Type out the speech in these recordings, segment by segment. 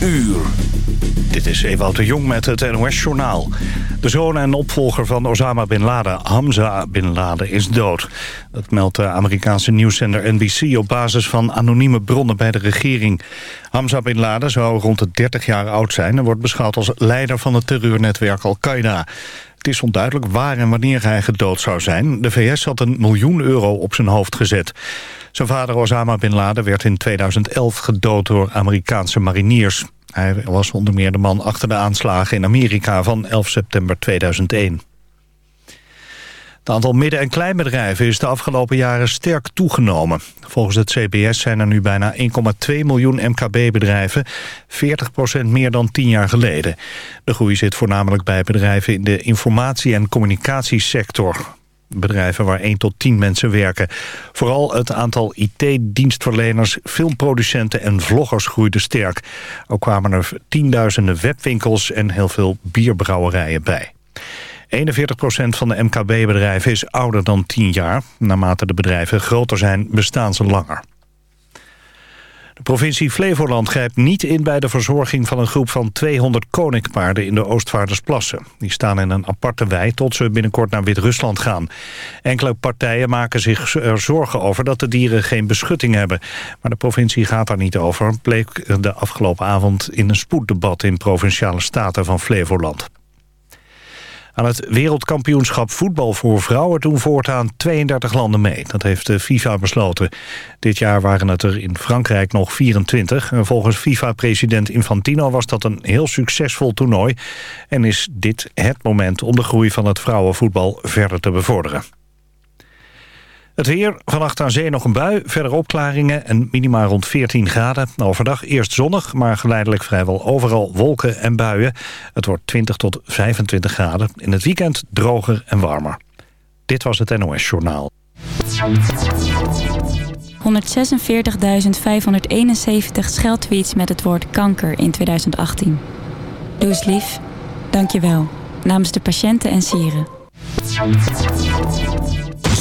uur. Dit is Ewout de Jong met het NOS-journaal. De zoon en opvolger van Osama Bin Laden, Hamza Bin Laden, is dood. Dat meldt de Amerikaanse nieuwszender NBC op basis van anonieme bronnen bij de regering. Hamza Bin Laden zou rond de 30 jaar oud zijn... en wordt beschouwd als leider van het terreurnetwerk Al-Qaeda. Het is onduidelijk waar en wanneer hij gedood zou zijn. De VS had een miljoen euro op zijn hoofd gezet. Zijn vader Osama Bin Laden werd in 2011 gedood door Amerikaanse mariniers. Hij was onder meer de man achter de aanslagen in Amerika van 11 september 2001. Het aantal midden- en kleinbedrijven is de afgelopen jaren sterk toegenomen. Volgens het CBS zijn er nu bijna 1,2 miljoen MKB-bedrijven, 40% meer dan 10 jaar geleden. De groei zit voornamelijk bij bedrijven in de informatie- en communicatiesector bedrijven waar 1 tot 10 mensen werken. Vooral het aantal IT-dienstverleners, filmproducenten en vloggers groeide sterk. Ook kwamen er tienduizenden webwinkels en heel veel bierbrouwerijen bij. 41% van de MKB-bedrijven is ouder dan 10 jaar. Naarmate de bedrijven groter zijn, bestaan ze langer. De provincie Flevoland grijpt niet in bij de verzorging van een groep van 200 koninkpaarden in de Oostvaardersplassen. Die staan in een aparte wei tot ze binnenkort naar Wit-Rusland gaan. Enkele partijen maken zich er zorgen over dat de dieren geen beschutting hebben. Maar de provincie gaat daar niet over, bleek de afgelopen avond in een spoeddebat in Provinciale Staten van Flevoland. Aan het wereldkampioenschap voetbal voor vrouwen doen voortaan 32 landen mee. Dat heeft de FIFA besloten. Dit jaar waren het er in Frankrijk nog 24. En volgens FIFA-president Infantino was dat een heel succesvol toernooi. En is dit het moment om de groei van het vrouwenvoetbal verder te bevorderen. Het weer, vannacht aan zee nog een bui, verder opklaringen en minima rond 14 graden. Overdag eerst zonnig, maar geleidelijk vrijwel overal wolken en buien. Het wordt 20 tot 25 graden. In het weekend droger en warmer. Dit was het NOS Journaal. 146.571 scheldtweets met het woord kanker in 2018. Doe eens lief. Dank je wel. Namens de patiënten en sieren.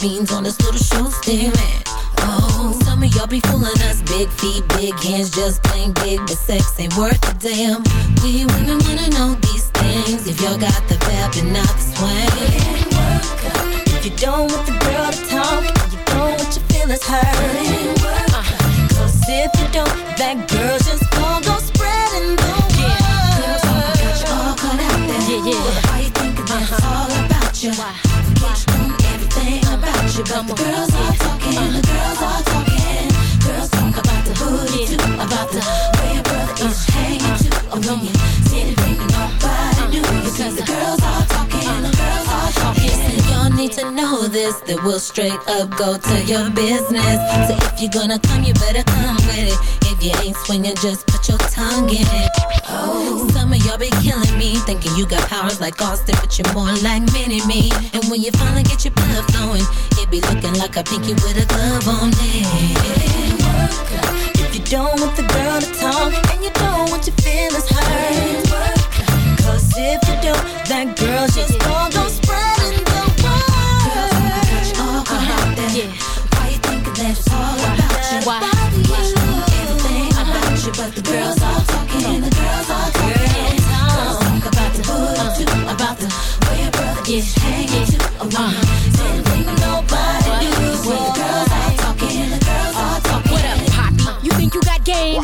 Beans on this little show statement. Oh, some of y'all be fooling us. Big feet, big hands, just plain big, but sex ain't worth a damn. We women wanna know these things. If y'all got the vibe and not the swing. If you don't want the girl to talk, you don't want your feelings hurt. Uh, Cause if you don't, that girl just about. But the girls are talking, uh, the girls are talking. Girls talk about the hood, too. About the way your brother is hanging, too. Oh, when you see it ringing, nobody. Because the girls are talking, uh, the girls are talking. Y'all need to know this, that we'll straight up go to your business. So if you're gonna come, you better come with it. If you ain't swinging, just put your tongue in it. Oh, some of y'all be killing me, thinking you got powers like Austin, but you're more like Mini Me. And when you finally get your blood flowing, it be looking like a pinky with a glove on it. If you don't want the girl to talk, and you don't want your feelings hurt, cause if you don't, that girl just gon' the girls all talking, the girls all talking. Girls talk about the hood too, about the way your brother is hanging too. Oh, uh, same thing nobody knew. When the girls all talking, the girls all talking. What up, Poppy? You think you got game?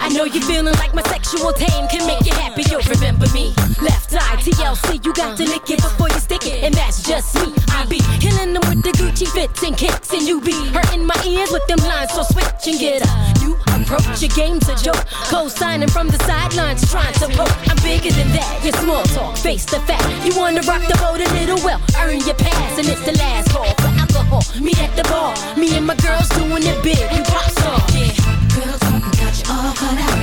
I know you're feeling like my sexual tame can make you happy. You'll remember me. Left eye, TLC, you got to lick it before you stick it, and that's just me. I be killing them with the Gucci fits and kicks, and you be hurting my ears with them lines. So switch and get a new approach. Your game's a joke. Co-signing from the sidelines, trying to poke. I'm bigger than that. Your small talk, face the fact. You wanna rock the boat a little well, earn your pass, and it's the last call for alcohol. Meet at the bar. Me and my girls doing it big. We pop star. Yeah. Girl, talking got you all caught out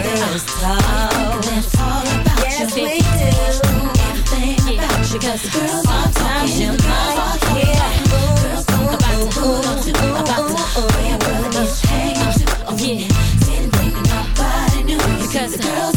that's all about yes, you. Yes, we do. Everything yeah. about you. 'Cause girls talk sometimes you love. Yeah. Girls talk about you, about you, about you. The girls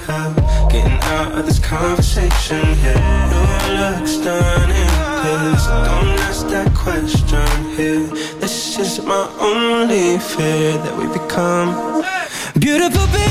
part of this conversation here. Do I look stunning? Please don't ask that question here. This is my only fear that we become beautiful. Baby.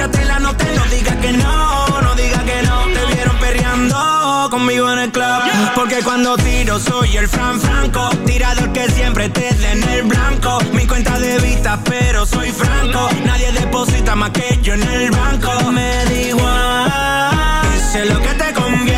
en tu cachatela no digas que no, no digas que no. Te vieron perreando conmigo en el club. Porque cuando tiro soy el Fran Franco. Tirador que siempre te en el blanco. Mi cuenta de vista, pero soy franco. Nadie deposita más que yo en el banco. Me da igual. Sé lo que te conviene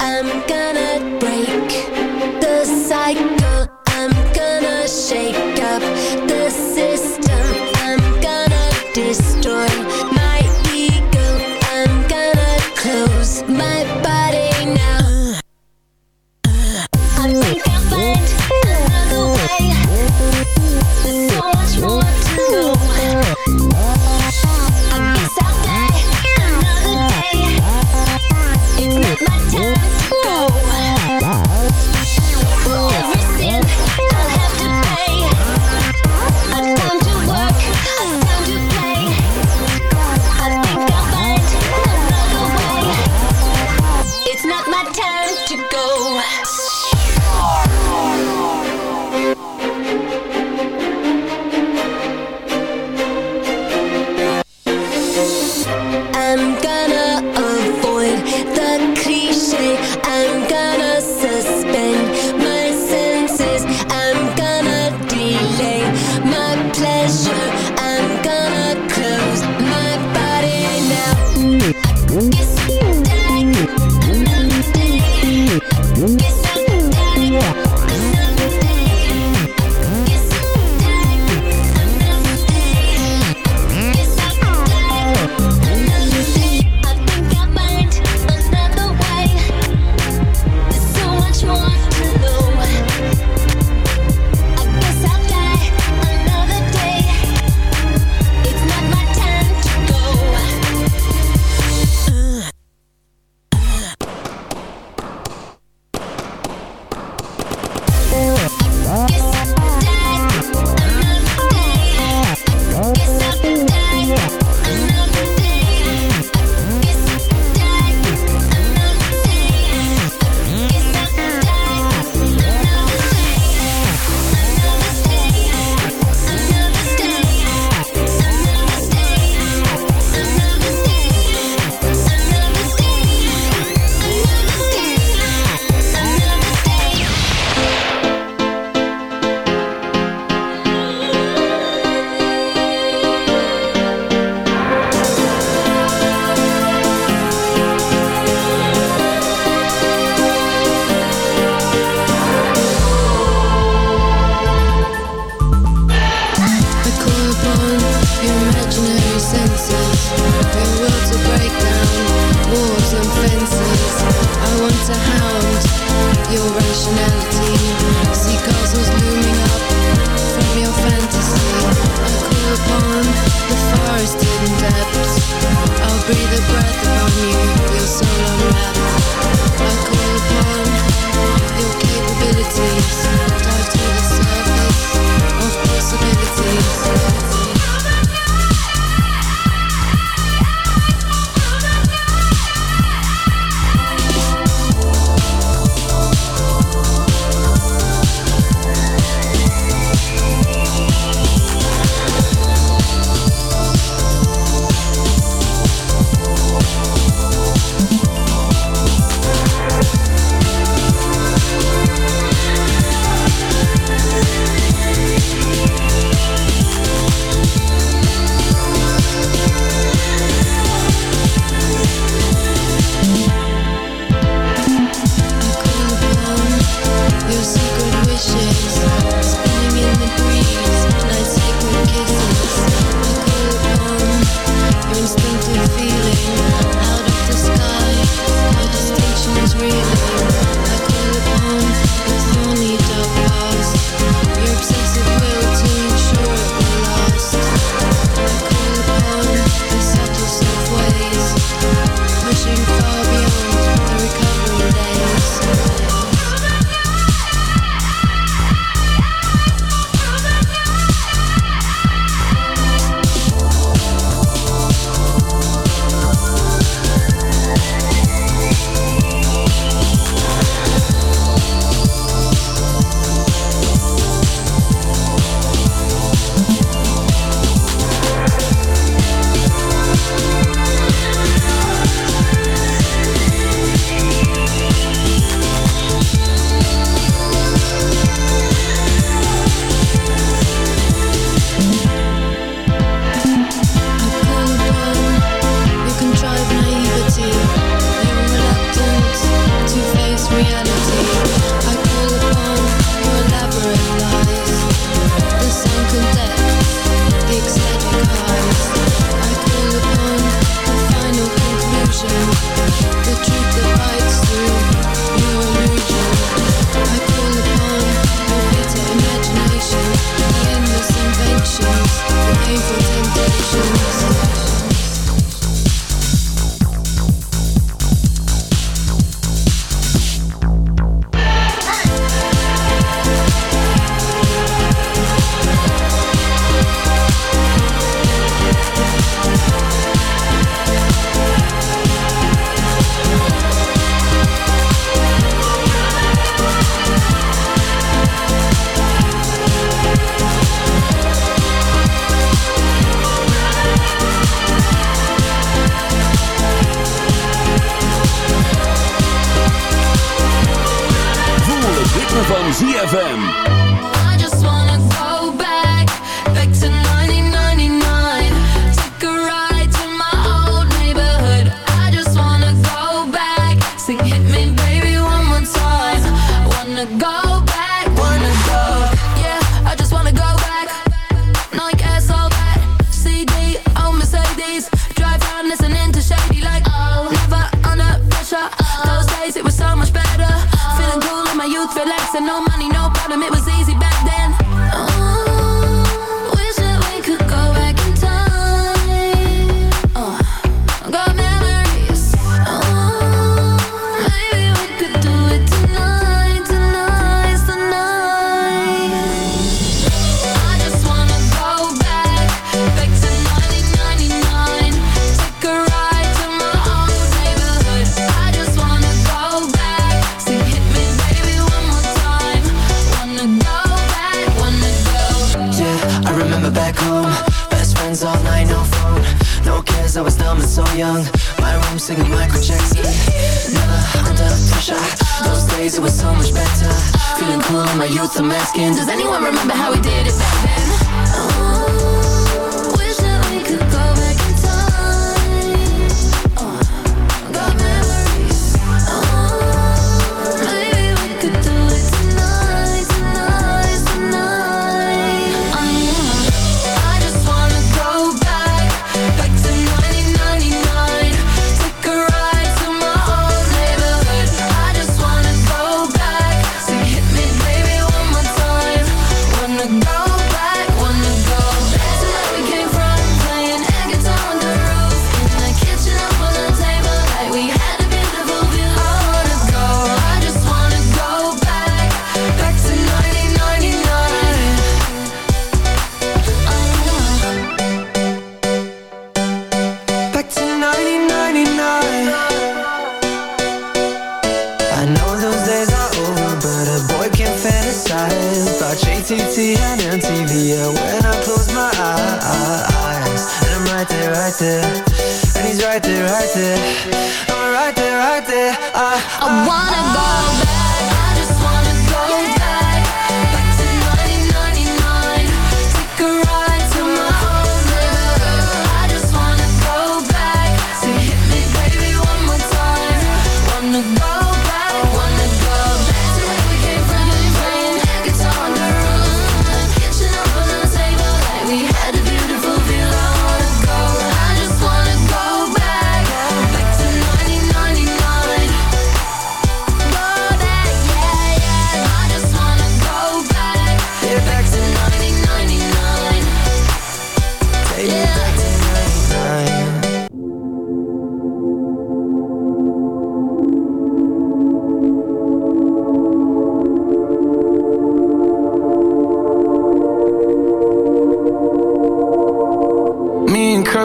I'm gonna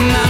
My, my,